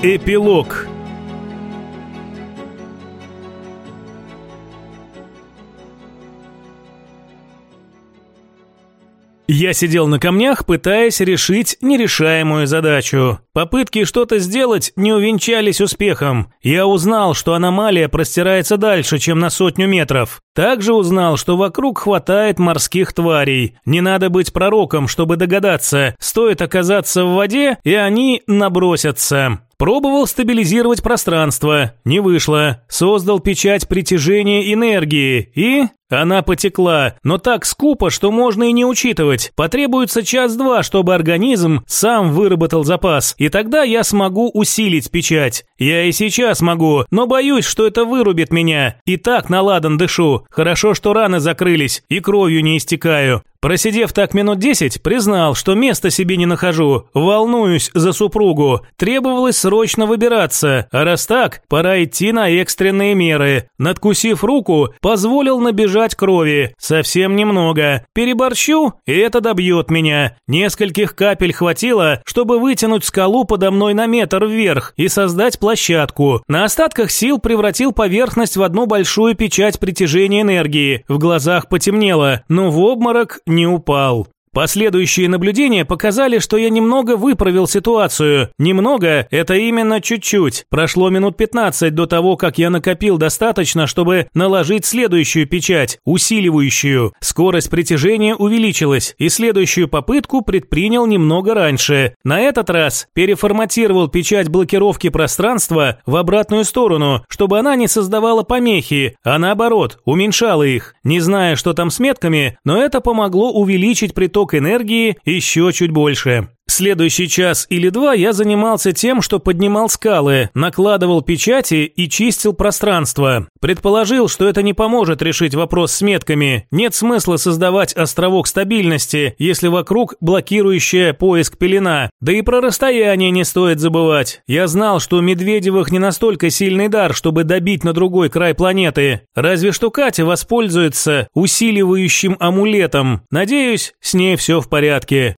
Эпилог Я сидел на камнях, пытаясь решить нерешаемую задачу. Попытки что-то сделать не увенчались успехом. Я узнал, что аномалия простирается дальше, чем на сотню метров. Также узнал, что вокруг хватает морских тварей. Не надо быть пророком, чтобы догадаться. Стоит оказаться в воде, и они набросятся. Пробовал стабилизировать пространство, не вышло. Создал печать притяжения энергии и... Она потекла, но так скупо, что можно и не учитывать. Потребуется час-два, чтобы организм сам выработал запас, и тогда я смогу усилить печать. Я и сейчас могу, но боюсь, что это вырубит меня. И так наладан дышу. Хорошо, что раны закрылись, и кровью не истекаю. Просидев так минут десять, признал, что места себе не нахожу, волнуюсь за супругу, требовалось срочно выбираться, а раз так, пора идти на экстренные меры. Надкусив руку, позволил набежать крови, совсем немного. Переборщу, и это добьет меня. Нескольких капель хватило, чтобы вытянуть скалу подо мной на метр вверх и создать площадку. На остатках сил превратил поверхность в одну большую печать притяжения энергии. В глазах потемнело, но в обморок не упал. Последующие наблюдения показали, что я немного выправил ситуацию. Немного – это именно чуть-чуть. Прошло минут 15 до того, как я накопил достаточно, чтобы наложить следующую печать, усиливающую. Скорость притяжения увеличилась, и следующую попытку предпринял немного раньше. На этот раз переформатировал печать блокировки пространства в обратную сторону, чтобы она не создавала помехи, а наоборот, уменьшала их. Не знаю, что там с метками, но это помогло увеличить приток поток энергии еще чуть больше. Следующий час или два я занимался тем, что поднимал скалы, накладывал печати и чистил пространство. Предположил, что это не поможет решить вопрос с метками. Нет смысла создавать островок стабильности, если вокруг блокирующая поиск пелена. Да и про расстояние не стоит забывать. Я знал, что у Медведевых не настолько сильный дар, чтобы добить на другой край планеты. Разве что Катя воспользуется усиливающим амулетом. Надеюсь, с ней все в порядке.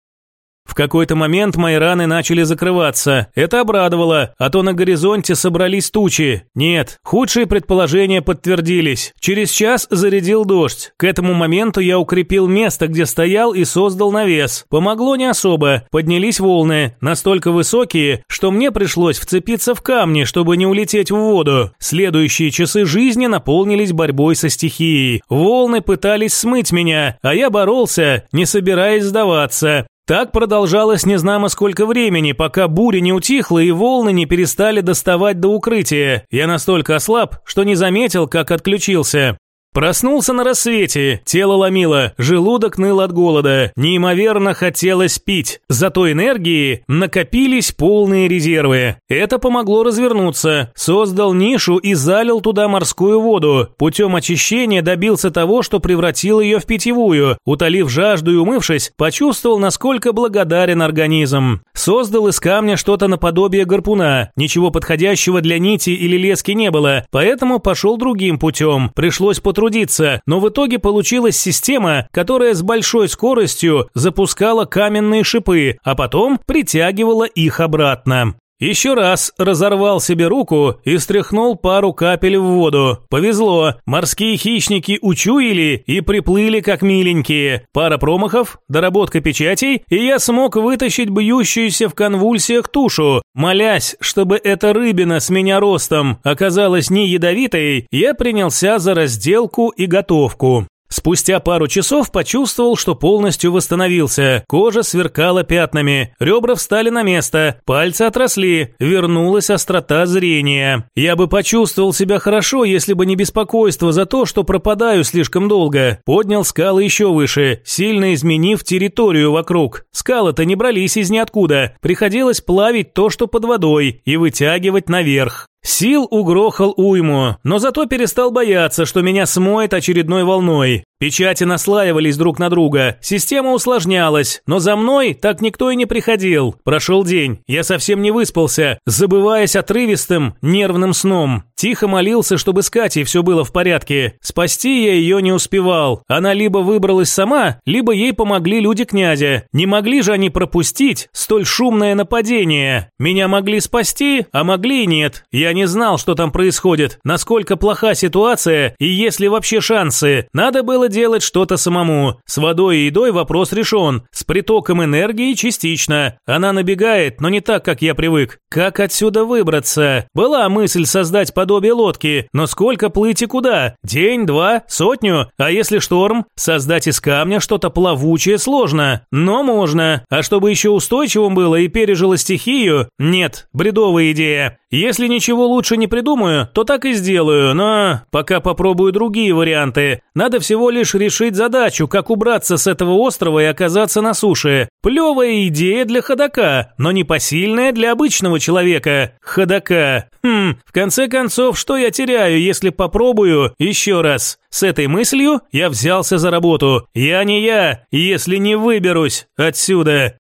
В какой-то момент мои раны начали закрываться. Это обрадовало, а то на горизонте собрались тучи. Нет, худшие предположения подтвердились. Через час зарядил дождь. К этому моменту я укрепил место, где стоял и создал навес. Помогло не особо. Поднялись волны, настолько высокие, что мне пришлось вцепиться в камни, чтобы не улететь в воду. Следующие часы жизни наполнились борьбой со стихией. Волны пытались смыть меня, а я боролся, не собираясь сдаваться. Так продолжалось незнамо сколько времени, пока буря не утихла и волны не перестали доставать до укрытия. Я настолько ослаб, что не заметил, как отключился. Проснулся на рассвете, тело ломило, желудок ныл от голода, неимоверно хотелось пить, зато энергии накопились полные резервы. Это помогло развернуться, создал нишу и залил туда морскую воду. Путем очищения добился того, что превратил ее в питьевую. Утолив жажду и умывшись, почувствовал, насколько благодарен организм. Создал из камня что-то наподобие гарпуна. Ничего подходящего для нити или лески не было, поэтому пошел другим путем. Пришлось потрудиться трудиться, но в итоге получилась система, которая с большой скоростью запускала каменные шипы, а потом притягивала их обратно. Еще раз разорвал себе руку и стряхнул пару капель в воду. Повезло, морские хищники учуяли и приплыли как миленькие. Пара промахов, доработка печатей, и я смог вытащить бьющуюся в конвульсиях тушу. Молясь, чтобы эта рыбина с меня ростом оказалась не ядовитой, я принялся за разделку и готовку. Спустя пару часов почувствовал, что полностью восстановился. Кожа сверкала пятнами, ребра встали на место, пальцы отросли, вернулась острота зрения. Я бы почувствовал себя хорошо, если бы не беспокойство за то, что пропадаю слишком долго. Поднял скалы еще выше, сильно изменив территорию вокруг. Скалы-то не брались из ниоткуда. Приходилось плавить то, что под водой, и вытягивать наверх. Сил угрохал уйму, но зато перестал бояться, что меня смоет очередной волной. Печати наслаивались друг на друга, система усложнялась, но за мной так никто и не приходил. Прошел день, я совсем не выспался, забываясь отрывистым, нервным сном. Тихо молился, чтобы с Катей все было в порядке. Спасти я ее не успевал. Она либо выбралась сама, либо ей помогли люди князя. Не могли же они пропустить столь шумное нападение. Меня могли спасти, а могли и нет. Я не знал, что там происходит, насколько плоха ситуация и есть ли вообще шансы. Надо было делать что-то самому. С водой и едой вопрос решен. С притоком энергии частично. Она набегает, но не так, как я привык. Как отсюда выбраться? Была мысль создать подобие лодки, но сколько плыть и куда? День, два, сотню? А если шторм? Создать из камня что-то плавучее сложно, но можно. А чтобы еще устойчивым было и пережило стихию? Нет, бредовая идея. Если ничего лучше не придумаю, то так и сделаю, но пока попробую другие варианты. Надо всего лишь решить задачу, как убраться с этого острова и оказаться на суше. Плевая идея для ходока, но непосильная для обычного человека. Ходока. Хм, в конце концов, что я теряю, если попробую еще раз? С этой мыслью я взялся за работу. Я не я, если не выберусь отсюда.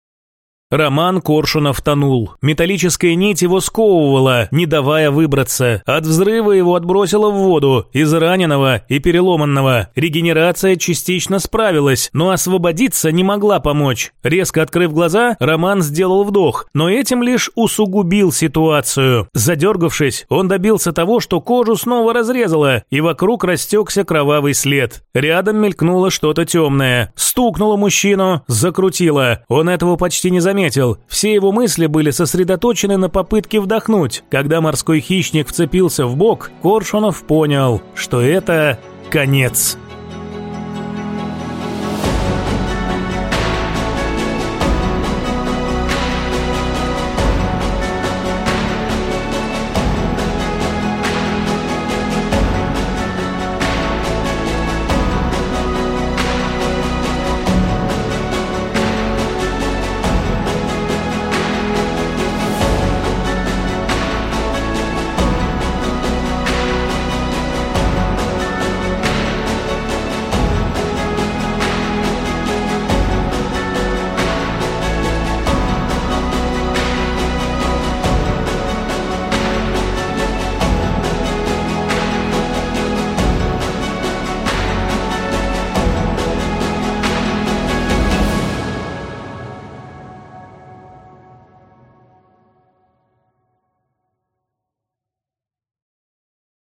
Роман Коршунов тонул. Металлическая нить его сковывала, не давая выбраться. От взрыва его отбросило в воду, из раненого и переломанного. Регенерация частично справилась, но освободиться не могла помочь. Резко открыв глаза, Роман сделал вдох, но этим лишь усугубил ситуацию. Задергавшись, он добился того, что кожу снова разрезало, и вокруг растекся кровавый след. Рядом мелькнуло что-то темное. Стукнуло мужчину, закрутило. Он этого почти не заметил заметил, все его мысли были сосредоточены на попытке вдохнуть. Когда морской хищник вцепился в бок, Коршунов понял, что это конец.